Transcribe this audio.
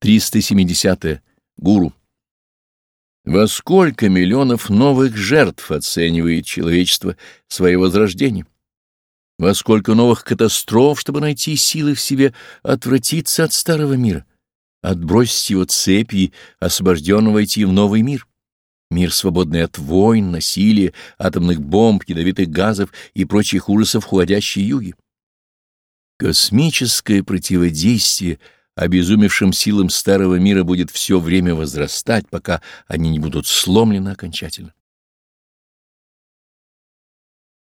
370. -е. Гуру. Во сколько миллионов новых жертв оценивает человечество свое возрождение? Во сколько новых катастроф, чтобы найти силы в себе отвратиться от старого мира, отбросить его цепи и освобожденно войти в новый мир? Мир, свободный от войн, насилия, атомных бомб, ядовитых газов и прочих ужасов уходящей юги. Космическое противодействие — обезумевшим силам старого мира будет все время возрастать, пока они не будут сломлены окончательно.